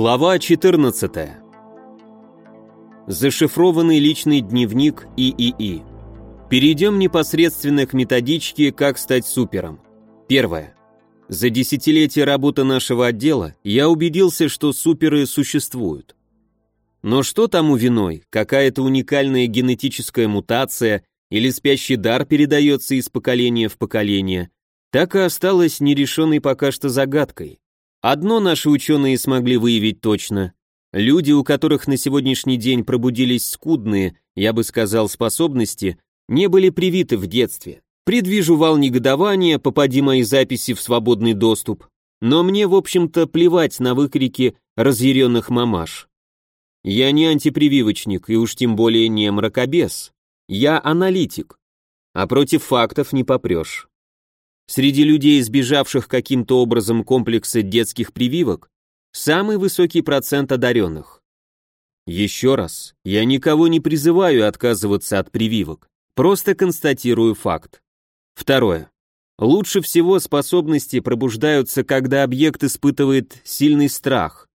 Глава 14. Зашифрованный личный дневник ИИИ. Перейдем непосредственно к методичке «Как стать супером». Первое. За десятилетия работы нашего отдела я убедился, что суперы существуют. Но что тому виной? Какая-то уникальная генетическая мутация или спящий дар передается из поколения в поколение? Так и осталось нерешенной пока что загадкой. Одно наши ученые смогли выявить точно. Люди, у которых на сегодняшний день пробудились скудные, я бы сказал, способности, не были привиты в детстве. Предвижу вал негодования, попади мои записи в свободный доступ. Но мне, в общем-то, плевать на выкрики разъяренных мамаш. Я не антипрививочник и уж тем более не мракобес. Я аналитик. А против фактов не попрешь. Среди людей, избежавших каким-то образом комплекса детских прививок, самый высокий процент одаренных. Еще раз, я никого не призываю отказываться от прививок, просто констатирую факт. Второе. Лучше всего способности пробуждаются, когда объект испытывает сильный страх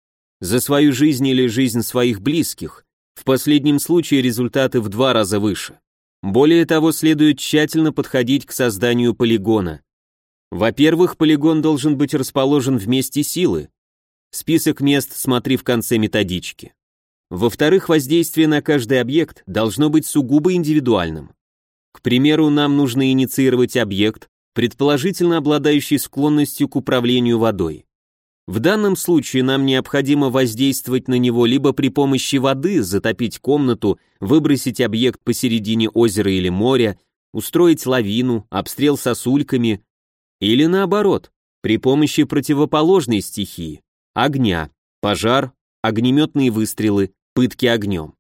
за свою жизнь или жизнь своих близких. В последнем случае результаты в два раза выше. Более того, следует тщательно подходить к созданию полигона. Во-первых, полигон должен быть расположен в месте силы. Список мест смотри в конце методички. Во-вторых, воздействие на каждый объект должно быть сугубо индивидуальным. К примеру, нам нужно инициировать объект, предположительно обладающий склонностью к управлению водой. В данном случае нам необходимо воздействовать на него либо при помощи воды, затопить комнату, выбросить объект посередине озера или моря, устроить лавину, обстрел сосульками, или наоборот, при помощи противоположной стихии – огня, пожар, огнеметные выстрелы, пытки огнем.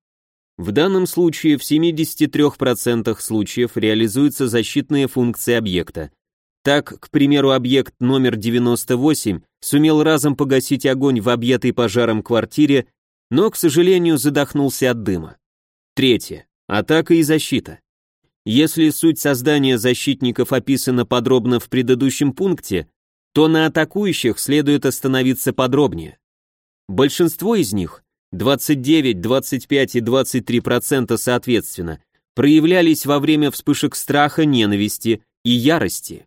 В данном случае в 73% случаев реализуется защитная функция объекта. Так, к примеру, объект номер 98 сумел разом погасить огонь в объятой пожаром квартире, но, к сожалению, задохнулся от дыма. Третье. Атака и защита. Если суть создания защитников описана подробно в предыдущем пункте, то на атакующих следует остановиться подробнее. Большинство из них, 29, 25 и 23% соответственно, проявлялись во время вспышек страха, ненависти и ярости.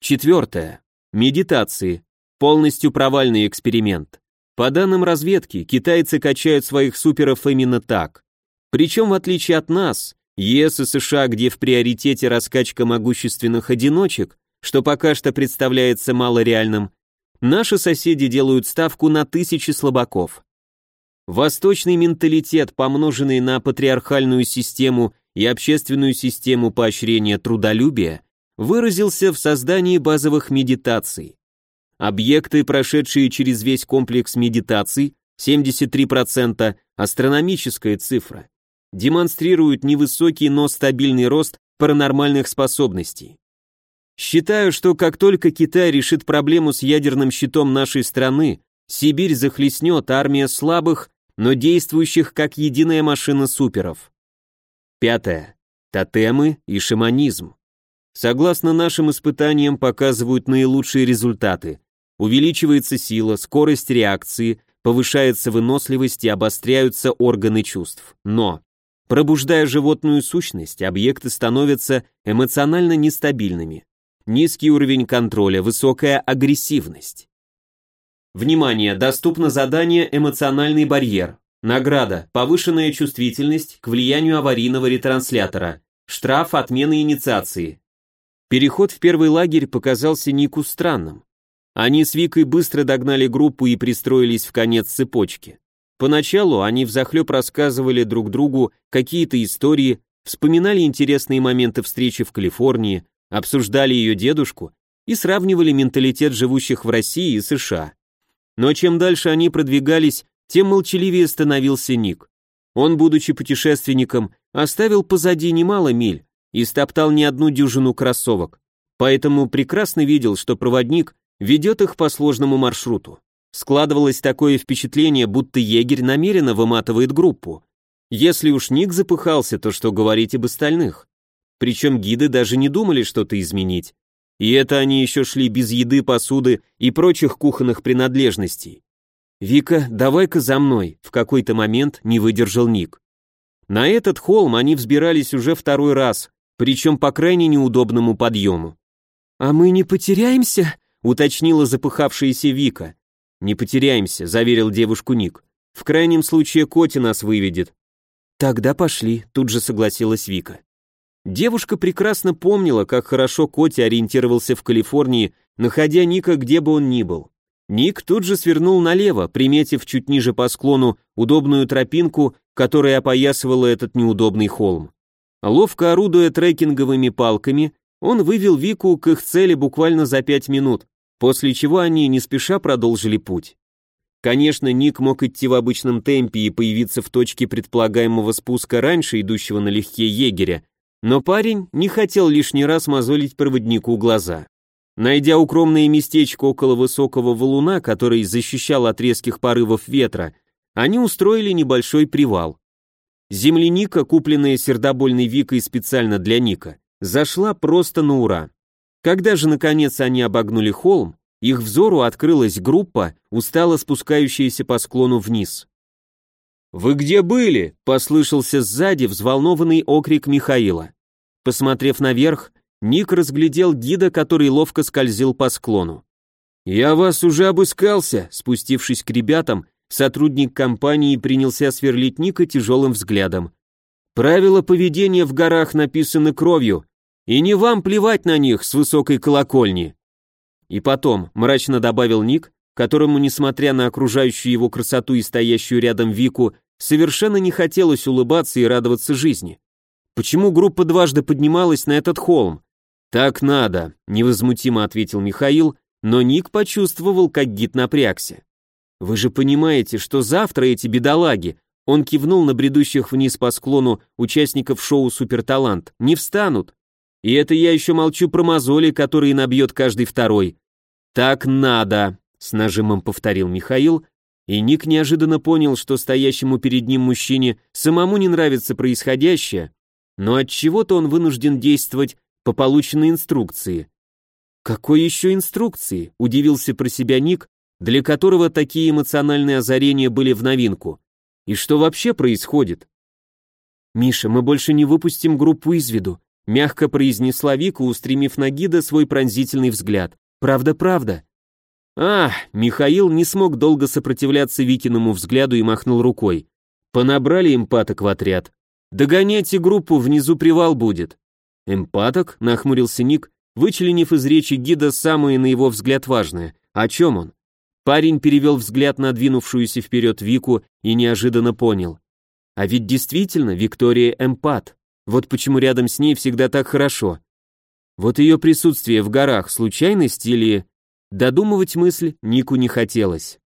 Четвертое. Медитации. Полностью провальный эксперимент. По данным разведки, китайцы качают своих суперов именно так. Причем, в отличие от нас, ЕС и США, где в приоритете раскачка могущественных одиночек, что пока что представляется малореальным, наши соседи делают ставку на тысячи слабаков. Восточный менталитет, помноженный на патриархальную систему и общественную систему поощрения трудолюбия, выразился в создании базовых медитаций. Объекты, прошедшие через весь комплекс медитаций, 73%, астрономическая цифра демонстрируют невысокий, но стабильный рост паранормальных способностей. Считаю, что как только Китай решит проблему с ядерным щитом нашей страны, Сибирь захлестнет армия слабых, но действующих как единая машина суперов. Пятое. Тотемы и шаманизм. Согласно нашим испытаниям, показывают наилучшие результаты. Увеличивается сила, скорость реакции, повышается выносливость и обостряются органы чувств. Но Пробуждая животную сущность, объекты становятся эмоционально нестабильными. Низкий уровень контроля, высокая агрессивность. Внимание, доступно задание «Эмоциональный барьер». Награда – повышенная чувствительность к влиянию аварийного ретранслятора. Штраф отмены инициации. Переход в первый лагерь показался Нику странным. Они с Викой быстро догнали группу и пристроились в конец цепочки. Поначалу они взахлеб рассказывали друг другу какие-то истории, вспоминали интересные моменты встречи в Калифорнии, обсуждали ее дедушку и сравнивали менталитет живущих в России и США. Но чем дальше они продвигались, тем молчаливее становился Ник. Он, будучи путешественником, оставил позади немало миль и стоптал не одну дюжину кроссовок, поэтому прекрасно видел, что проводник ведет их по сложному маршруту. Складывалось такое впечатление, будто егерь намеренно выматывает группу. Если уж Ник запыхался, то что говорить об остальных? Причем гиды даже не думали что-то изменить. И это они еще шли без еды, посуды и прочих кухонных принадлежностей. «Вика, давай-ка за мной», — в какой-то момент не выдержал Ник. На этот холм они взбирались уже второй раз, причем по крайне неудобному подъему. «А мы не потеряемся?» — уточнила запыхавшаяся Вика. «Не потеряемся», — заверил девушку Ник. «В крайнем случае Коти нас выведет». «Тогда пошли», — тут же согласилась Вика. Девушка прекрасно помнила, как хорошо Коти ориентировался в Калифорнии, находя Ника где бы он ни был. Ник тут же свернул налево, приметив чуть ниже по склону удобную тропинку, которая опоясывала этот неудобный холм. Ловко орудуя трекинговыми палками, он вывел Вику к их цели буквально за пять минут, после чего они не спеша продолжили путь. Конечно, Ник мог идти в обычном темпе и появиться в точке предполагаемого спуска раньше идущего налегке егеря, но парень не хотел лишний раз мозолить проводнику глаза. Найдя укромное местечко около высокого валуна, который защищал от резких порывов ветра, они устроили небольшой привал. Земляника, купленная сердобольной Викой специально для Ника, зашла просто на ура. Когда же, наконец, они обогнули холм, их взору открылась группа, устало спускающаяся по склону вниз. «Вы где были?» — послышался сзади взволнованный окрик Михаила. Посмотрев наверх, Ник разглядел гида, который ловко скользил по склону. «Я вас уже обыскался», спустившись к ребятам, сотрудник компании принялся сверлить Ника тяжелым взглядом. «Правила поведения в горах написаны кровью, и не вам плевать на них с высокой колокольни». И потом, мрачно добавил Ник, которому, несмотря на окружающую его красоту и стоящую рядом Вику, совершенно не хотелось улыбаться и радоваться жизни. Почему группа дважды поднималась на этот холм? «Так надо», — невозмутимо ответил Михаил, но Ник почувствовал, как гид напрягся. «Вы же понимаете, что завтра эти бедолаги, он кивнул на бредущих вниз по склону участников шоу «Суперталант», не встанут. И это я еще молчу про мозоли, которые набьет каждый второй. «Так надо», — с нажимом повторил Михаил, и Ник неожиданно понял, что стоящему перед ним мужчине самому не нравится происходящее, но от чего то он вынужден действовать по полученной инструкции. Какой еще инструкции? Удивился про себя Ник, для которого такие эмоциональные озарения были в новинку. И что вообще происходит? Миша, мы больше не выпустим группу из виду, мягко произнесла Вика, устремив на гида свой пронзительный взгляд. Правда, правда. А, Михаил не смог долго сопротивляться Викиному взгляду и махнул рукой. Понабрали им паток в отряд. Догоняйте группу, внизу привал будет. «Эмпаток?» — нахмурился Ник, вычленив из речи гида самое, на его взгляд, важное. О чем он? Парень перевел взгляд на двинувшуюся вперед Вику и неожиданно понял. А ведь действительно Виктория эмпат. Вот почему рядом с ней всегда так хорошо. Вот ее присутствие в горах, случайность или... Додумывать мысль Нику не хотелось.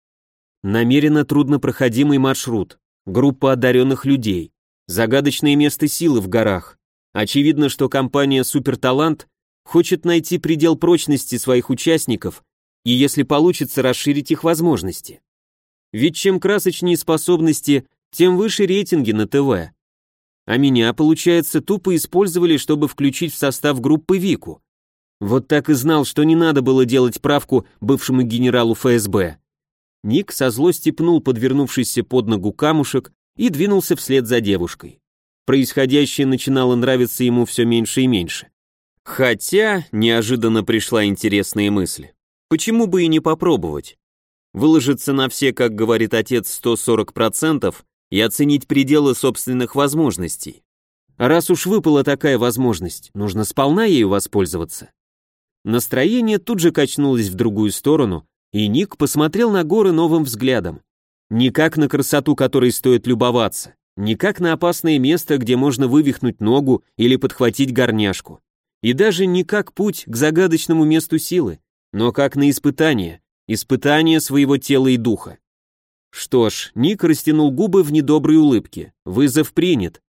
Намеренно труднопроходимый маршрут, группа одаренных людей, загадочное место силы в горах. Очевидно, что компания «Суперталант» хочет найти предел прочности своих участников и, если получится, расширить их возможности. Ведь чем красочнее способности, тем выше рейтинги на ТВ. А меня, получается, тупо использовали, чтобы включить в состав группы Вику. Вот так и знал, что не надо было делать правку бывшему генералу ФСБ. Ник со злости пнул подвернувшийся под ногу камушек и двинулся вслед за девушкой. Происходящее начинало нравиться ему все меньше и меньше. Хотя, неожиданно пришла интересная мысль. Почему бы и не попробовать? Выложиться на все, как говорит отец, 140% и оценить пределы собственных возможностей. раз уж выпала такая возможность, нужно сполна ею воспользоваться. Настроение тут же качнулось в другую сторону, и Ник посмотрел на горы новым взглядом. Не как на красоту, которой стоит любоваться, не как на опасное место, где можно вывихнуть ногу или подхватить горняшку. И даже не как путь к загадочному месту силы, но как на испытание, испытание своего тела и духа. Что ж, Ник растянул губы в недоброй улыбке. Вызов принят.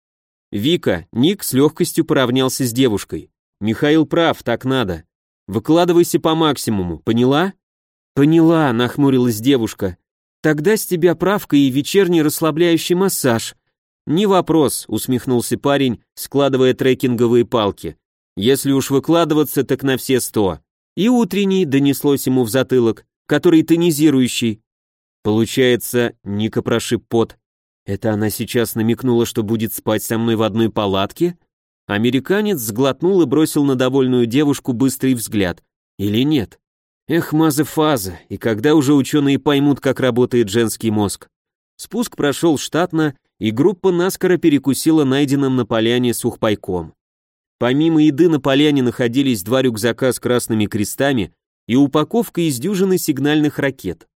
Вика, Ник с легкостью поравнялся с девушкой. Михаил прав, так надо. Выкладывайся по максимуму, поняла? Поняла, нахмурилась девушка. Тогда с тебя правка и вечерний расслабляющий массаж, «Не вопрос», — усмехнулся парень, складывая трекинговые палки. «Если уж выкладываться, так на все сто». И утренний донеслось ему в затылок, который тонизирующий. Получается, Ника прошиб пот. Это она сейчас намекнула, что будет спать со мной в одной палатке? Американец сглотнул и бросил на довольную девушку быстрый взгляд. Или нет? Эх, мазы-фазы, и когда уже ученые поймут, как работает женский мозг? Спуск прошел штатно, и группа наскоро перекусила найденным на поляне сухпайком. Помимо еды на поляне находились два рюкзака с красными крестами и упаковка из дюжины сигнальных ракет.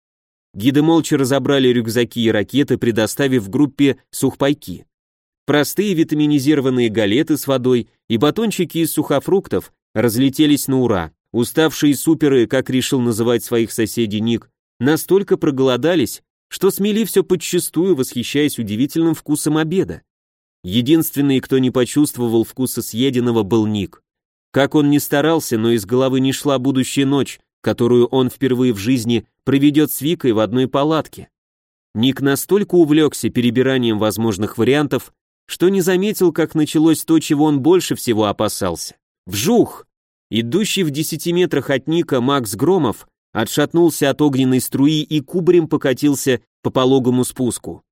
Гиды молча разобрали рюкзаки и ракеты, предоставив группе сухпайки. Простые витаминизированные галеты с водой и батончики из сухофруктов разлетелись на ура. Уставшие суперы, как решил называть своих соседей Ник, настолько проголодались, что смели все подчистую, восхищаясь удивительным вкусом обеда. Единственный, кто не почувствовал вкуса съеденного, был Ник. Как он ни старался, но из головы не шла будущая ночь, которую он впервые в жизни проведет с Викой в одной палатке. Ник настолько увлекся перебиранием возможных вариантов, что не заметил, как началось то, чего он больше всего опасался. Вжух! Идущий в десяти метрах от Ника Макс Громов отшатнулся от огненной струи и кубарем покатился по пологому спуску.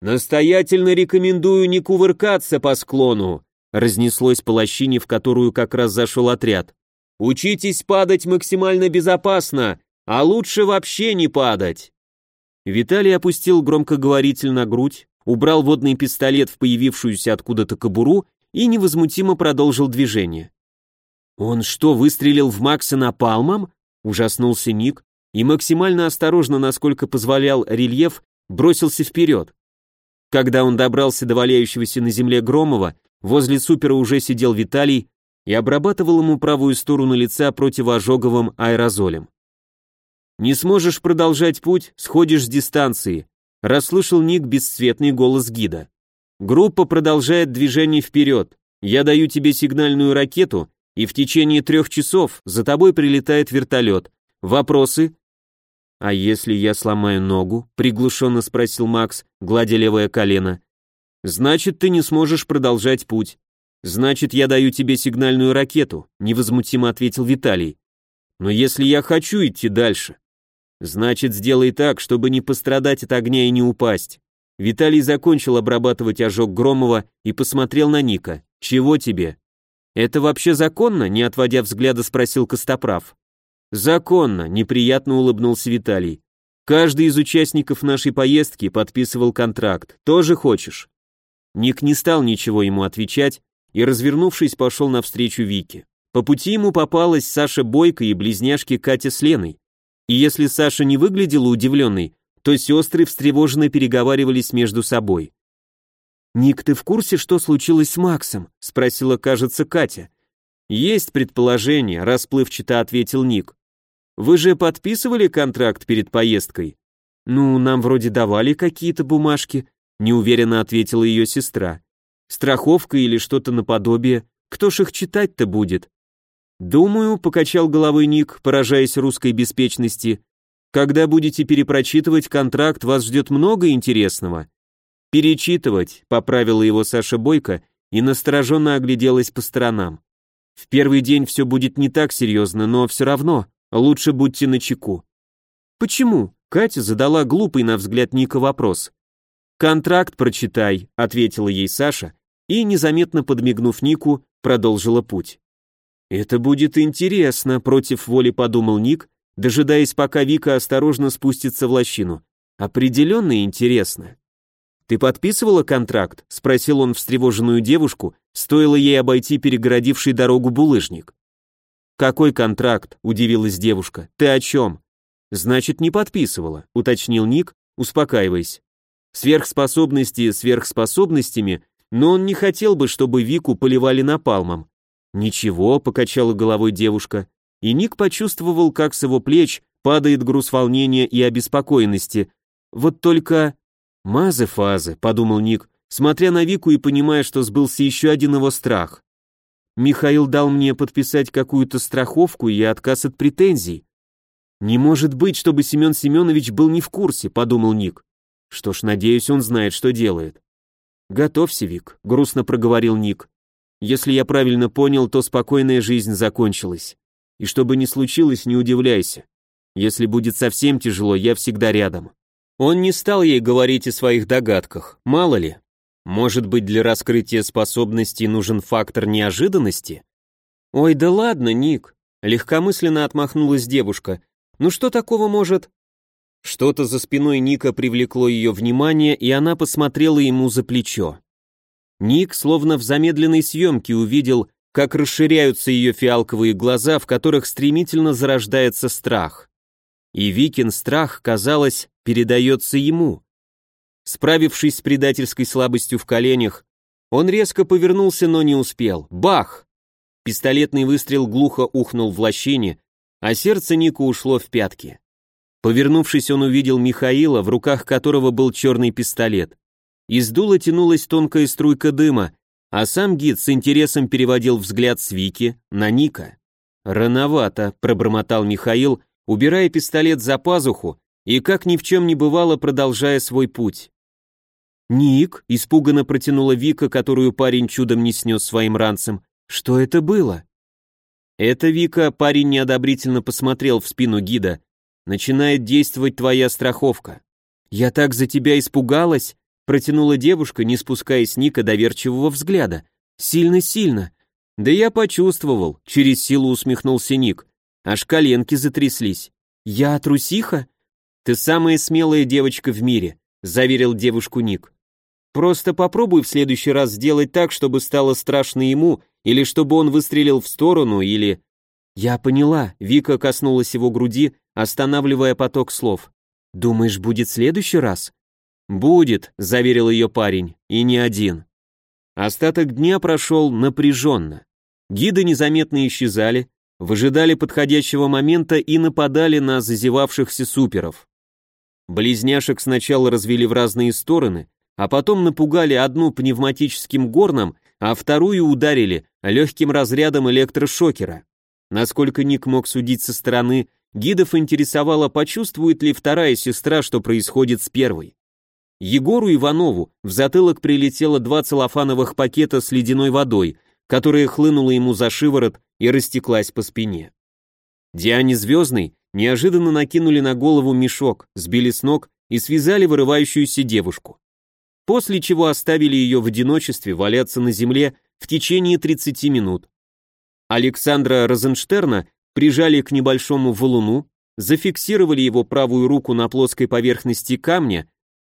«Настоятельно рекомендую не кувыркаться по склону», разнеслось по лощине, в которую как раз зашел отряд. «Учитесь падать максимально безопасно, а лучше вообще не падать». Виталий опустил громкоговоритель на грудь, убрал водный пистолет в появившуюся откуда-то кобуру и невозмутимо продолжил движение. «Он что, выстрелил в Макса напалмом?» — ужаснулся Ник и максимально осторожно, насколько позволял рельеф, бросился вперед. Когда он добрался до валяющегося на земле Громова, возле супера уже сидел Виталий и обрабатывал ему правую сторону лица противоожоговым аэрозолем. «Не сможешь продолжать путь, сходишь с дистанции», расслышал Ник бесцветный голос гида. «Группа продолжает движение вперед. Я даю тебе сигнальную ракету, и в течение трех часов за тобой прилетает вертолет. Вопросы?» «А если я сломаю ногу?» — приглушенно спросил Макс, гладя левое колено. «Значит, ты не сможешь продолжать путь. Значит, я даю тебе сигнальную ракету», — невозмутимо ответил Виталий. «Но если я хочу идти дальше?» «Значит, сделай так, чтобы не пострадать от огня и не упасть». Виталий закончил обрабатывать ожог Громова и посмотрел на Ника. «Чего тебе?» «Это вообще законно?» — не отводя взгляда спросил Костоправ. «Законно», — неприятно улыбнулся Виталий. «Каждый из участников нашей поездки подписывал контракт. Тоже хочешь?» Ник не стал ничего ему отвечать и, развернувшись, пошел навстречу Вике. По пути ему попалась Саша Бойко и близняшки Катя с Леной. И если Саша не выглядела удивленной, то сестры встревоженно переговаривались между собой. «Ник, ты в курсе, что случилось с Максом?» — спросила, кажется, Катя. «Есть предположение», — расплывчато ответил Ник. «Вы же подписывали контракт перед поездкой?» «Ну, нам вроде давали какие-то бумажки», — неуверенно ответила ее сестра. «Страховка или что-то наподобие. Кто ж их читать-то будет?» «Думаю», — покачал головой Ник, поражаясь русской беспечности, «когда будете перепрочитывать контракт, вас ждет много интересного. «Перечитывать», — поправила его Саша Бойко и настороженно огляделась по сторонам. «В первый день все будет не так серьезно, но все равно лучше будьте начеку». «Почему?» — Катя задала глупый на взгляд Ника вопрос. «Контракт прочитай», — ответила ей Саша и, незаметно подмигнув Нику, продолжила путь. «Это будет интересно», — против воли подумал Ник, дожидаясь, пока Вика осторожно спустится в лощину. «Определенно интересно». «Ты подписывала контракт?» — спросил он встревоженную девушку, стоило ей обойти перегородивший дорогу булыжник. «Какой контракт?» — удивилась девушка. «Ты о чем?» «Значит, не подписывала», — уточнил Ник, успокаиваясь. Сверхспособности сверхспособностями, но он не хотел бы, чтобы Вику поливали напалмом. «Ничего», — покачала головой девушка, и Ник почувствовал, как с его плеч падает груз волнения и обеспокоенности. Вот только... «Мазы-фазы», — подумал Ник, смотря на Вику и понимая, что сбылся еще один его страх. «Михаил дал мне подписать какую-то страховку и отказ от претензий». «Не может быть, чтобы Семен Семенович был не в курсе», — подумал Ник. «Что ж, надеюсь, он знает, что делает». «Готовься, Вик», — грустно проговорил Ник. «Если я правильно понял, то спокойная жизнь закончилась. И что бы ни случилось, не удивляйся. Если будет совсем тяжело, я всегда рядом». Он не стал ей говорить о своих догадках, мало ли. Может быть, для раскрытия способностей нужен фактор неожиданности? Ой, да ладно, Ник, легкомысленно отмахнулась девушка. Ну что такого может? Что-то за спиной Ника привлекло ее внимание, и она посмотрела ему за плечо. Ник, словно в замедленной съемке, увидел, как расширяются ее фиалковые глаза, в которых стремительно зарождается страх. И Викин страх, казалось, передается ему. Справившись с предательской слабостью в коленях, он резко повернулся, но не успел. Бах! Пистолетный выстрел глухо ухнул в лощине, а сердце Ника ушло в пятки. Повернувшись, он увидел Михаила, в руках которого был черный пистолет. Из дула тянулась тонкая струйка дыма, а сам гид с интересом переводил взгляд с Вики на Ника. «Рановато», — пробормотал Михаил, убирая пистолет за пазуху и, как ни в чем не бывало, продолжая свой путь. «Ник», — испуганно протянула Вика, которую парень чудом не снес своим ранцем, — «что это было?» «Это, Вика», — парень неодобрительно посмотрел в спину гида, начинает действовать твоя страховка. Я так за тебя испугалась, протянула девушка, не спуская с Ника доверчивого взгляда. Сильно-сильно. Да я почувствовал, через силу усмехнулся Ник. Аж коленки затряслись. Я трусиха? Ты самая смелая девочка в мире, заверил девушку Ник. Просто попробуй в следующий раз сделать так, чтобы стало страшно ему, или чтобы он выстрелил в сторону, или... Я поняла, Вика коснулась его груди, останавливая поток слов. «Думаешь, будет следующий раз?» «Будет», — заверил ее парень, — «и не один». Остаток дня прошел напряженно. Гиды незаметно исчезали, выжидали подходящего момента и нападали на зазевавшихся суперов. Близняшек сначала развели в разные стороны, а потом напугали одну пневматическим горном, а вторую ударили легким разрядом электрошокера. Насколько Ник мог судить со стороны, Гидов интересовало, почувствует ли вторая сестра, что происходит с первой. Егору Иванову в затылок прилетело два целлофановых пакета с ледяной водой, которая хлынула ему за шиворот и растеклась по спине. Диане Звездной неожиданно накинули на голову мешок, сбили с ног и связали вырывающуюся девушку. После чего оставили ее в одиночестве валяться на земле в течение 30 минут. Александра Розенштерна прижали к небольшому валуну, зафиксировали его правую руку на плоской поверхности камня,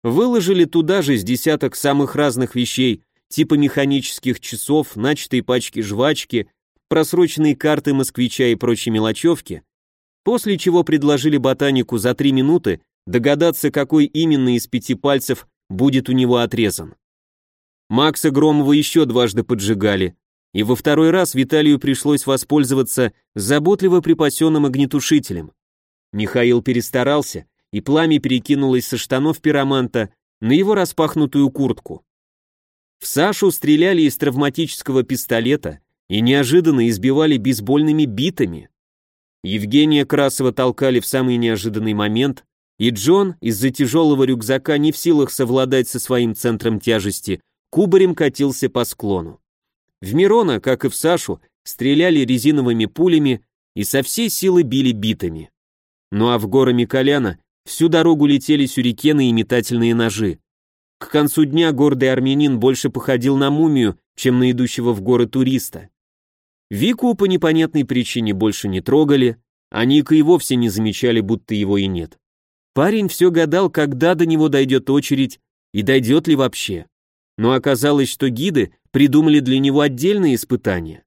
выложили туда же с десяток самых разных вещей, типа механических часов, начатой пачки жвачки, просроченные карты москвича и прочей мелочевки, после чего предложили ботанику за три минуты догадаться, какой именно из пяти пальцев будет у него отрезан. Макса Громова еще дважды поджигали, и во второй раз Виталию пришлось воспользоваться заботливо припасенным огнетушителем. Михаил перестарался, и пламя перекинулось со штанов пироманта на его распахнутую куртку. В Сашу стреляли из травматического пистолета и неожиданно избивали бейсбольными битами. Евгения Красова толкали в самый неожиданный момент, и Джон из-за тяжелого рюкзака не в силах совладать со своим центром тяжести, кубарем катился по склону. В Мирона, как и в Сашу, стреляли резиновыми пулями и со всей силы били битами. Ну а в горы Миколяна всю дорогу летели сюрикены и метательные ножи. К концу дня гордый армянин больше походил на мумию, чем на идущего в горы туриста. Вику по непонятной причине больше не трогали, а Ника и вовсе не замечали, будто его и нет. Парень все гадал, когда до него дойдет очередь и дойдет ли вообще. Но оказалось, что гиды придумали для него отдельные испытания.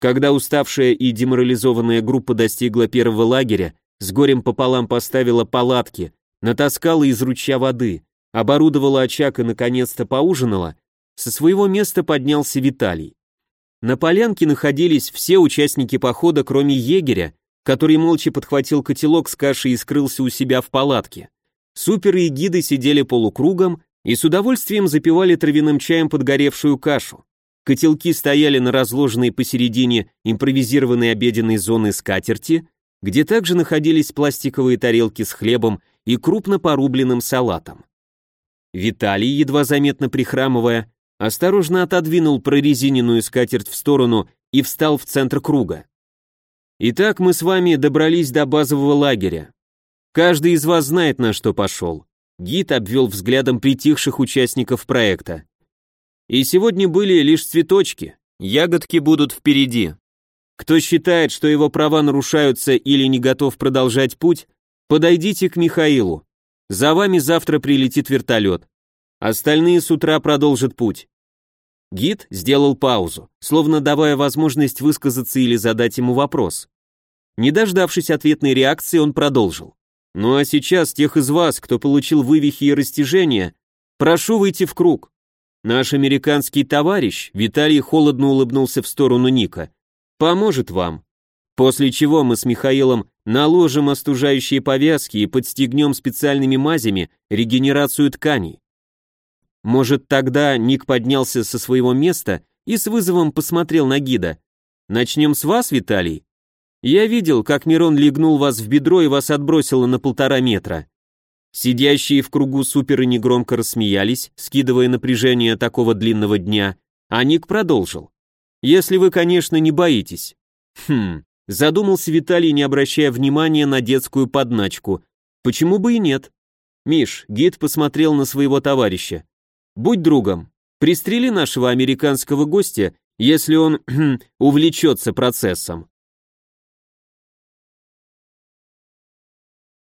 Когда уставшая и деморализованная группа достигла первого лагеря, с горем пополам поставила палатки, натаскала из ручья воды, оборудовала очаг и наконец-то поужинала, со своего места поднялся Виталий. На полянке находились все участники похода, кроме егеря, который молча подхватил котелок с кашей и скрылся у себя в палатке. Суперы и гиды сидели полукругом и с удовольствием запивали травяным чаем подгоревшую кашу. Котелки стояли на разложенной посередине импровизированной обеденной зоны скатерти, где также находились пластиковые тарелки с хлебом и крупно порубленным салатом. Виталий, едва заметно прихрамывая, осторожно отодвинул прорезиненную скатерть в сторону и встал в центр круга. Итак, мы с вами добрались до базового лагеря. Каждый из вас знает, на что пошел. Гид обвел взглядом притихших участников проекта. И сегодня были лишь цветочки, ягодки будут впереди. Кто считает, что его права нарушаются или не готов продолжать путь, подойдите к Михаилу. За вами завтра прилетит вертолет. Остальные с утра продолжат путь. Гид сделал паузу, словно давая возможность высказаться или задать ему вопрос. Не дождавшись ответной реакции, он продолжил. Ну а сейчас тех из вас, кто получил вывихи и растяжения, прошу выйти в круг. Наш американский товарищ, Виталий холодно улыбнулся в сторону Ника, поможет вам. После чего мы с Михаилом наложим остужающие повязки и подстегнем специальными мазями регенерацию тканей. Может, тогда Ник поднялся со своего места и с вызовом посмотрел на гида. Начнем с вас, Виталий? Я видел, как Мирон легнул вас в бедро и вас отбросило на полтора метра. Сидящие в кругу суперы негромко рассмеялись, скидывая напряжение такого длинного дня, а Ник продолжил. Если вы, конечно, не боитесь. Хм, задумался Виталий, не обращая внимания на детскую подначку. Почему бы и нет? Миш, гид посмотрел на своего товарища. Будь другом, пристрели нашего американского гостя, если он увлечется процессом.